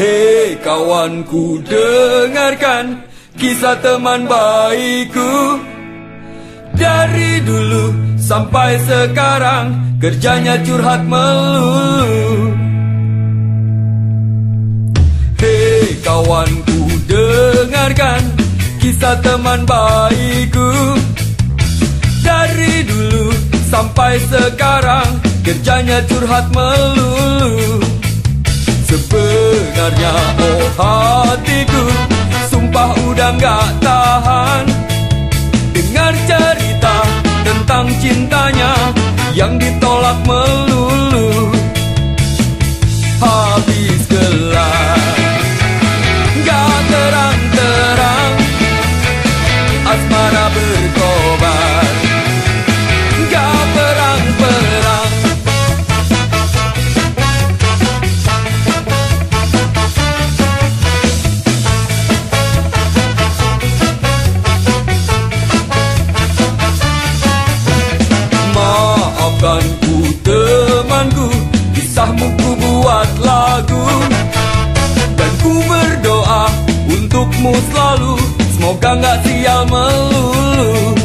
Hei kawanku dengarkan kisah teman baikku. Dari dulu sampai sekarang kerjanya curhat melulu. Hei kawanku dengarkan kisah teman baikku. Dari dulu sampai sekarang kerjanya curhat melulu Sebenarnya. Oh hatiku Sumpah udah gak tahan. Dengar cerita tentang cintanya Yang ditolak melulu untukmu selalu Semoga gak sial melulu